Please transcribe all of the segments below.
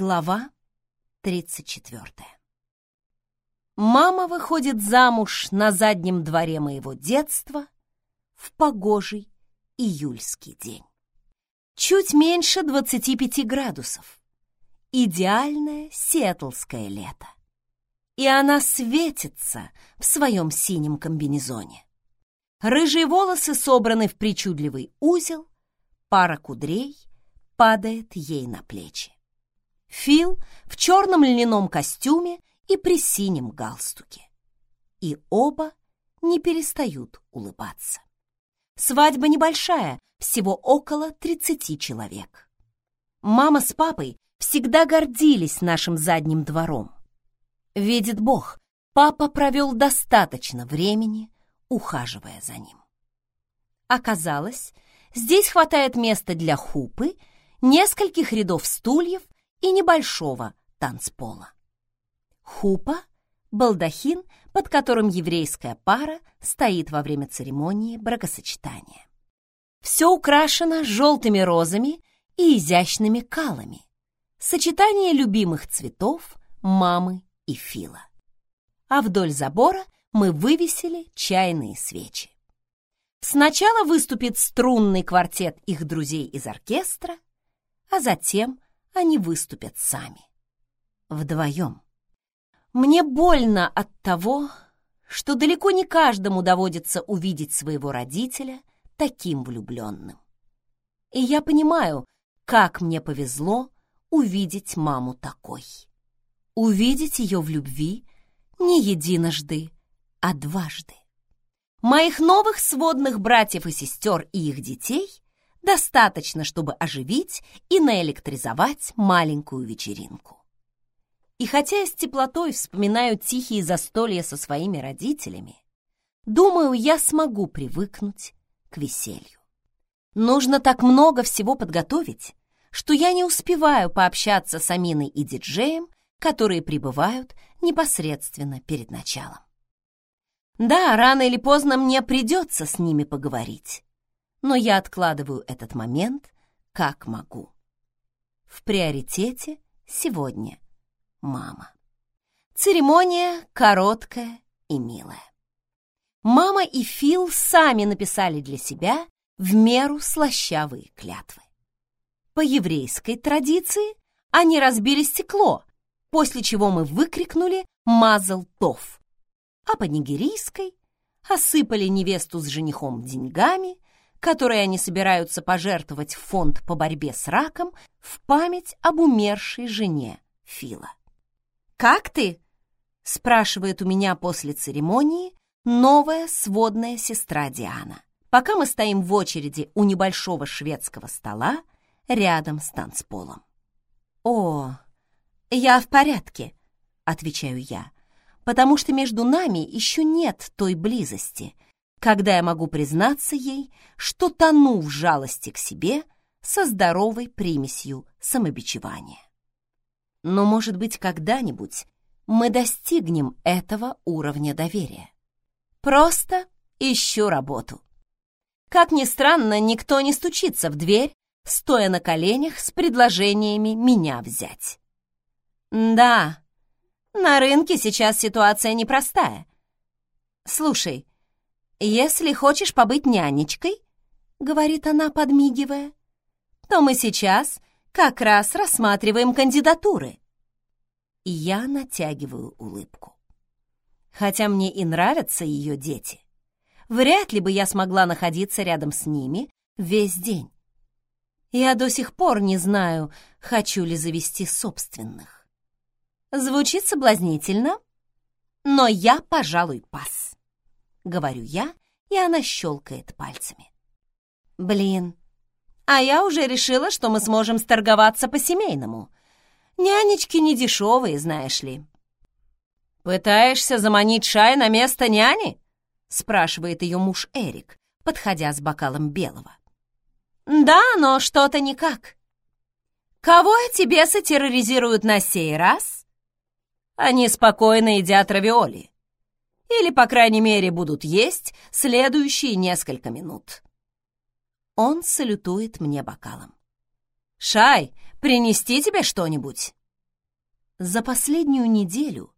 Глава 34 Мама выходит замуж на заднем дворе моего детства в погожий июльский день. Чуть меньше 25 градусов. Идеальное сиэтлское лето. И она светится в своем синем комбинезоне. Рыжие волосы собраны в причудливый узел, пара кудрей падает ей на плечи. Фил в черном льняном костюме и при синем галстуке. И оба не перестают улыбаться. Свадьба небольшая, всего около 30 человек. Мама с папой всегда гордились нашим задним двором. Видит Бог, папа провел достаточно времени, ухаживая за ним. Оказалось, здесь хватает места для хупы, нескольких рядов стульев и небольшого танцпола. Хупа — балдахин, под которым еврейская пара стоит во время церемонии бракосочетания. Все украшено желтыми розами и изящными калами. Сочетание любимых цветов мамы и Фила. А вдоль забора мы вывесили чайные свечи. Сначала выступит струнный квартет их друзей из оркестра, а затем они выступят сами. Вдвоем. Мне больно от того, что далеко не каждому доводится увидеть своего родителя таким влюбленным. И я понимаю, как мне повезло увидеть маму такой. Увидеть ее в любви не единожды, а дважды. Моих новых сводных братьев и сестер и их детей достаточно, чтобы оживить и наэлектризовать маленькую вечеринку. И хотя я с теплотой вспоминаю тихие застолья со своими родителями, думаю, я смогу привыкнуть к веселью. Нужно так много всего подготовить, что я не успеваю пообщаться с Аминой и диджеем, которые прибывают непосредственно перед началом. Да, рано или поздно мне придется с ними поговорить, но я откладываю этот момент как могу. В приоритете сегодня мама. Церемония короткая и милая. Мама и Фил сами написали для себя в меру слащавые клятвы. По еврейской традиции они разбили стекло, после чего мы выкрикнули «Мазал Тов», а по нигерийской осыпали невесту с женихом деньгами, которые они собираются пожертвовать в фонд по борьбе с раком в память об умершей жене Фила. «Как ты?» — спрашивает у меня после церемонии новая сводная сестра Диана, пока мы стоим в очереди у небольшого шведского стола рядом с танцполом. «О, я в порядке», — отвечаю я, потому что между нами еще нет той близости, когда я могу признаться ей, что тону в жалости к себе со здоровой примесью самобичевания. Но, может быть, когда-нибудь мы достигнем этого уровня доверия. Просто ищу работу. Как ни странно, никто не стучится в дверь, стоя на коленях с предложениями меня взять. Да, на рынке сейчас ситуация непростая. Слушай, если хочешь побыть нянечкой, говорит она, подмигивая, то мы сейчас как раз рассматриваем кандидатуры. И я натягиваю улыбку. Хотя мне и нравятся ее дети, вряд ли бы я смогла находиться рядом с ними весь день. Я до сих пор не знаю, хочу ли завести собственных. Звучит соблазнительно, но я, пожалуй, пас. Говорю я, и она щелкает пальцами. Блин, а я уже решила, что мы сможем сторговаться по-семейному. Нянечки не дешевые, знаешь ли. «Пытаешься заманить Шай на место няни?» — спрашивает ее муж Эрик, подходя с бокалом белого. «Да, но что-то никак. Кого тебе терроризируют на сей раз?» «Они спокойно едят равиоли. Или, по крайней мере, будут есть следующие несколько минут». Он салютует мне бокалом. «Шай, принести тебе что-нибудь?» За последнюю неделю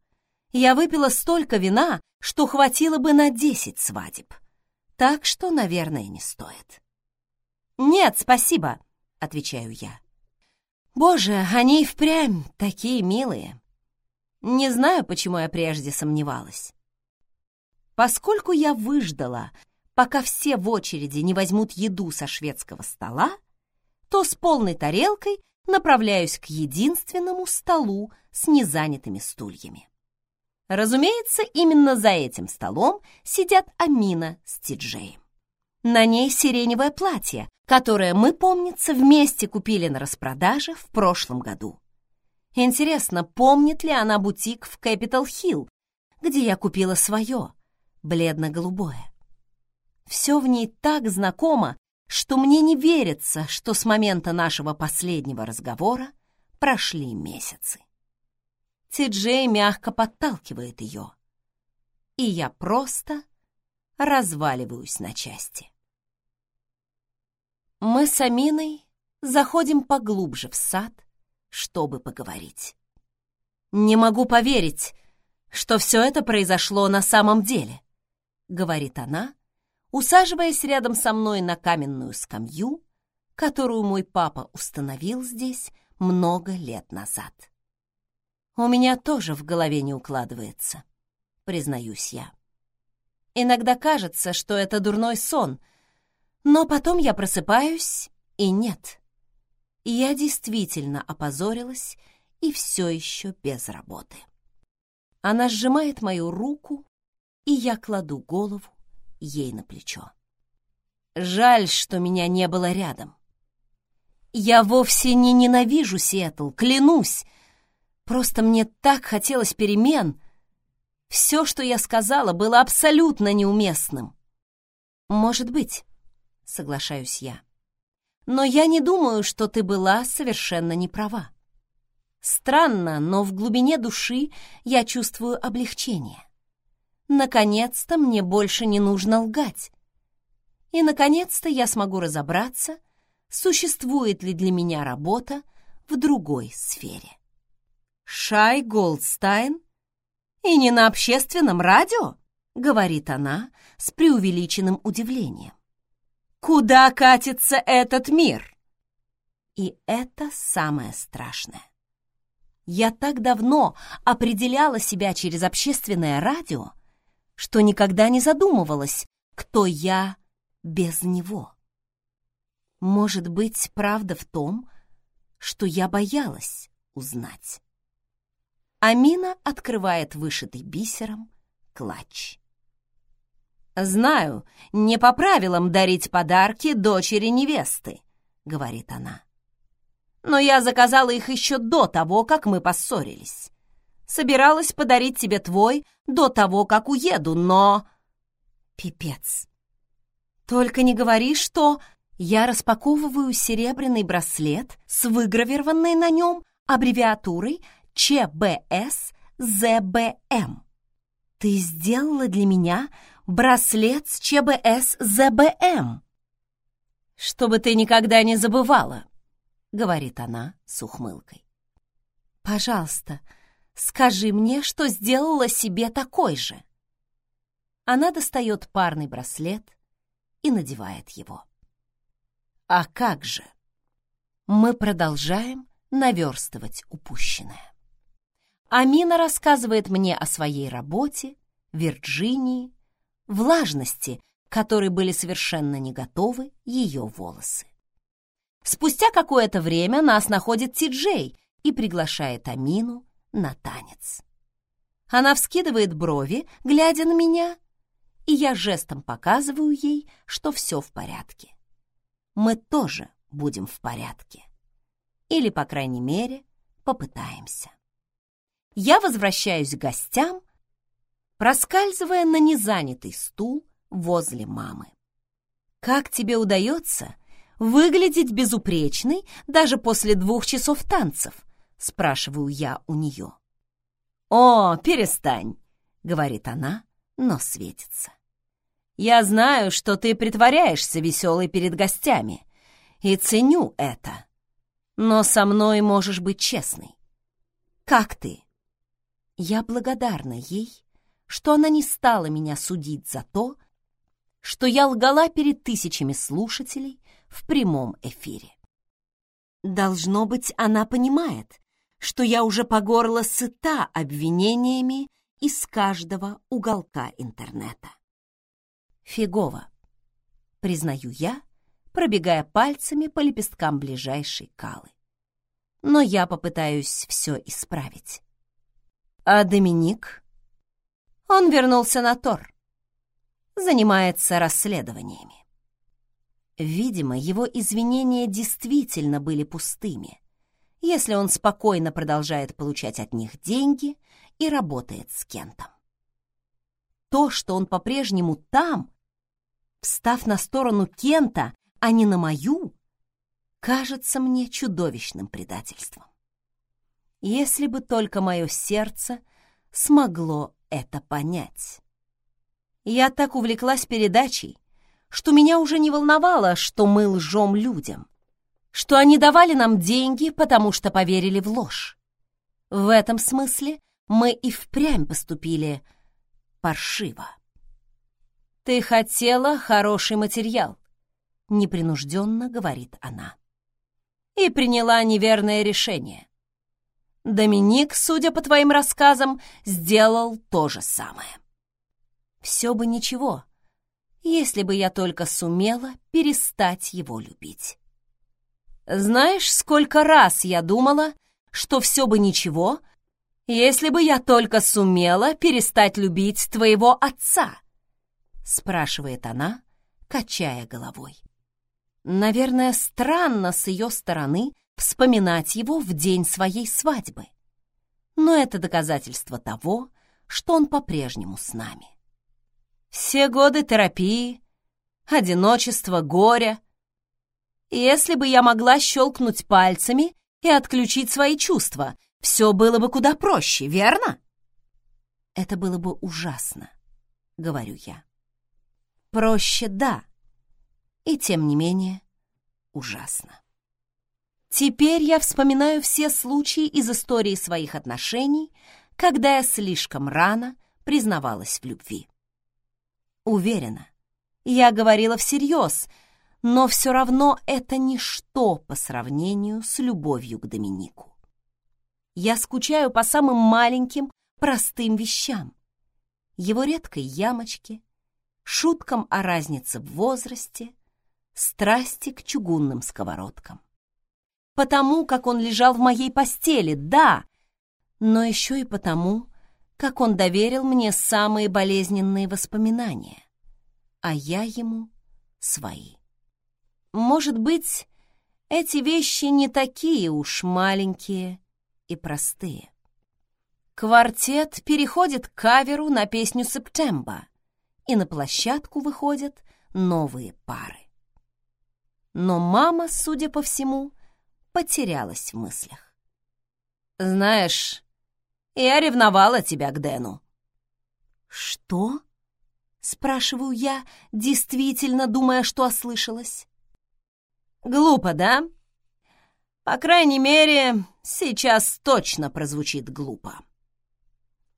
я выпила столько вина, что хватило бы на десять свадеб. Так что, наверное, не стоит. «Нет, спасибо», — отвечаю я. «Боже, они впрямь такие милые». Не знаю, почему я прежде сомневалась. Поскольку я выждала, пока все в очереди не возьмут еду со шведского стола, то с полной тарелкой направляюсь к единственному столу с незанятыми стульями. Разумеется, именно за этим столом сидят Амина с Тиджеем. На ней сиреневое платье, которое мы, помнится, вместе купили на распродаже в прошлом году. Интересно, помнит ли она бутик в Capitol Hill, где я купила свое, бледно-голубое. Все в ней так знакомо, что мне не верится, что с момента нашего последнего разговора прошли месяцы. Ти-Джей мягко подталкивает ее, и я просто разваливаюсь на части. Мы с Аминой заходим поглубже в сад, чтобы поговорить. «Не могу поверить, что все это произошло на самом деле», — говорит она, усаживаясь рядом со мной на каменную скамью, которую мой папа установил здесь много лет назад. У меня тоже в голове не укладывается, признаюсь я. Иногда кажется, что это дурной сон, но потом я просыпаюсь, и нет. Я действительно опозорилась и все еще без работы. Она сжимает мою руку, и я кладу голову ей на плечо. Жаль, что меня не было рядом. Я вовсе не ненавижу Сиэтл, клянусь. Просто мне так хотелось перемен. Все, что я сказала, было абсолютно неуместным. Может быть, соглашаюсь я. Но я не думаю, что ты была совершенно не права. Странно, но в глубине души я чувствую облегчение. Наконец-то мне больше не нужно лгать. И, наконец-то, я смогу разобраться, существует ли для меня работа в другой сфере. Шай Голдстайн? И не на общественном радио? Говорит она с преувеличенным удивлением. Куда катится этот мир? И это самое страшное. Я так давно определяла себя через общественное радио, что никогда не задумывалась, кто я без него. Может быть, правда в том, что я боялась узнать. Амина открывает вышитый бисером клатч. «Знаю, не по правилам дарить подарки дочери невесты», — говорит она. «Но я заказала их еще до того, как мы поссорились. Собиралась подарить тебе твой до того, как уеду, но... Пипец. Только не говори, что... Я распаковываю серебряный браслет с выгравированной на нем аббревиатурой ЧБС ЗБМ. Ты сделала для меня браслет с ЧБС ЗБМ. Чтобы ты никогда не забывала, говорит она с ухмылкой. Пожалуйста, Скажи мне, что сделала себе такой же. Она достает парный браслет и надевает его. А как же? Мы продолжаем наверстывать упущенное. Амина рассказывает мне о своей работе, Вирджинии, влажности, которой были совершенно не готовы ее волосы. Спустя какое-то время нас находит Ти-Джей и приглашает Амину на танец. Она вскидывает брови, глядя на меня, и я жестом показываю ей, что все в порядке. Мы тоже будем в порядке. Или, по крайней мере, попытаемся. Я возвращаюсь к гостям, проскальзывая на незанятый стул возле мамы. Как тебе удается выглядеть безупречной даже после двух часов танцев? Спрашиваю я у нее. «О, перестань!» — говорит она, но светится. «Я знаю, что ты притворяешься веселой перед гостями, и ценю это. Но со мной можешь быть честной. как ты?» Я благодарна ей, что она не стала меня судить за то, что я лгала перед тысячами слушателей в прямом эфире. Должно быть, она понимает, что я уже по горло сыта обвинениями из каждого уголка интернета. Фигово, признаю я, пробегая пальцами по лепесткам ближайшей калы. Но я попытаюсь все исправить. А Доминик? Он вернулся на Тор. Занимается расследованиями. Видимо, его извинения действительно были пустыми, если он спокойно продолжает получать от них деньги и работает с Кентом. То, что он по-прежнему там, встав на сторону Кента, а не на мою, кажется мне чудовищным предательством. Если бы только мое сердце смогло это понять. Я так увлеклась передачей, что меня уже не волновало, что мы лжем людям, что они давали нам деньги, потому что поверили в ложь. В этом смысле мы и впрямь поступили паршиво. «Ты хотела хороший материал», — непринужденно говорит она. «И приняла неверное решение. Доминик, судя по твоим рассказам, сделал то же самое. Все бы ничего, если бы я только сумела перестать его любить. Знаешь, сколько раз я думала, что все бы ничего, если бы я только сумела перестать любить твоего отца? Спрашивает она, качая головой. Наверное, странно с ее стороны вспоминать его в день своей свадьбы. Но это доказательство того, что он по-прежнему с нами. Все годы терапии, одиночество, горя. Если бы я могла щелкнуть пальцами и отключить свои чувства, все было бы куда проще, верно? Это было бы ужасно, говорю я. Проще, да, и тем не менее ужасно. Теперь я вспоминаю все случаи из истории своих отношений, когда я слишком рано признавалась в любви. Уверена, я говорила всерьез, но все равно это ничто по сравнению с любовью к Доминику. Я скучаю по самым маленьким, простым вещам. Его редкой ямочке, шуткам о разнице в возрасте, страсти к чугунным сковородкам. Потому, как он лежал в моей постели, да, но еще и потому, как он доверил мне самые болезненные воспоминания, а я ему свои. Может быть, эти вещи не такие уж маленькие и простые. Квартет переходит к каверу на песню «Септемба», и на площадку выходят новые пары. Но мама, судя по всему, потерялась в мыслях. «Знаешь, я ревновала тебя к Дэну». «Что?» — спрашиваю я, действительно думая, что ослышалась. «Глупо, да? По крайней мере, сейчас точно прозвучит глупо.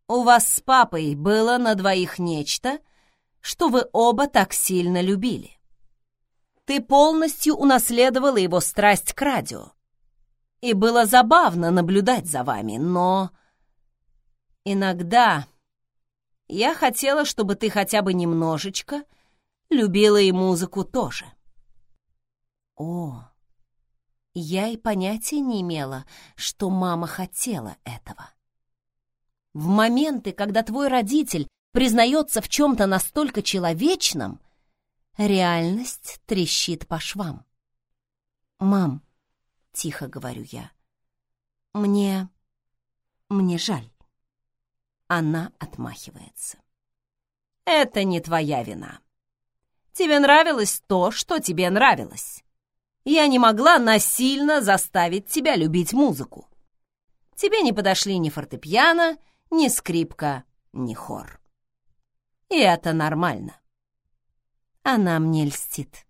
У вас с папой было на двоих нечто, что вы оба так сильно любили. Ты полностью унаследовала его страсть к радио. И было забавно наблюдать за вами, но Иногда я хотела, чтобы ты хотя бы немножечко любила и музыку тоже. О, я и понятия не имела, что мама хотела этого. В моменты, когда твой родитель признается в чем-то настолько человечном, реальность трещит по швам. «Мам», — тихо говорю я, — «мне... мне жаль». Она отмахивается. «Это не твоя вина. Тебе нравилось то, что тебе нравилось. Я не могла насильно заставить тебя любить музыку. Тебе не подошли ни фортепиано, ни скрипка, ни хор. И это нормально. Она мне льстит.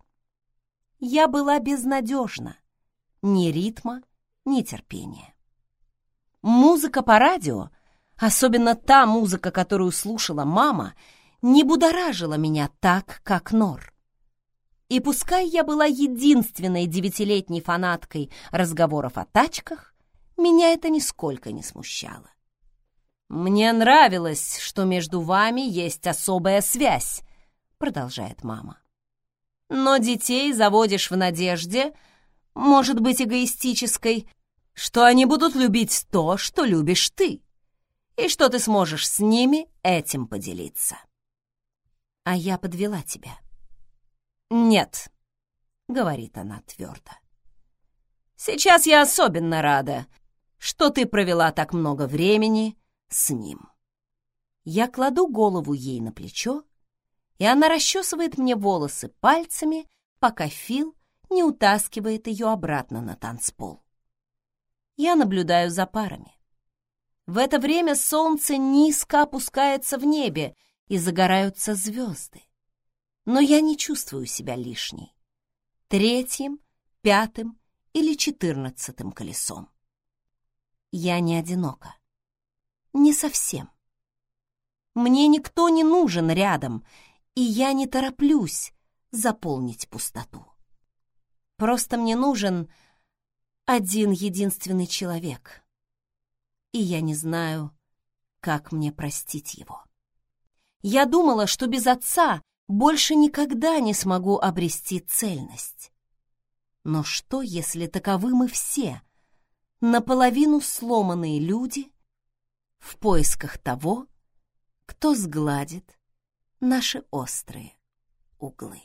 Я была безнадежна. Ни ритма, ни терпения. Музыка по радио, особенно та музыка, которую слушала мама, не будоражила меня так, как Нор. И пускай я была единственной девятилетней фанаткой разговоров о тачках, меня это нисколько не смущало. «Мне нравилось, что между вами есть особая связь», — продолжает мама. «Но детей заводишь в надежде, может быть, эгоистической, что они будут любить то, что любишь ты, и что ты сможешь с ними этим поделиться. А я подвела тебя. Нет, говорит она твердо. Сейчас я особенно рада, что ты провела так много времени с ним. Я кладу голову ей на плечо, и она расчесывает мне волосы пальцами, пока Фил не утаскивает ее обратно на танцпол я наблюдаю за парами. В это время солнце низко опускается в небе, и загораются звезды. Но я не чувствую себя лишней. Третьим, пятым или четырнадцатым колесом. Я не одинока. Не совсем. Мне никто не нужен рядом, и я не тороплюсь заполнить пустоту. Просто мне нужен один единственный человек. И я не знаю, как мне простить его. Я думала, что без отца больше никогда не смогу обрести цельность. Но что, если таковы мы все, наполовину сломанные люди, в поисках того, кто сгладит наши острые углы?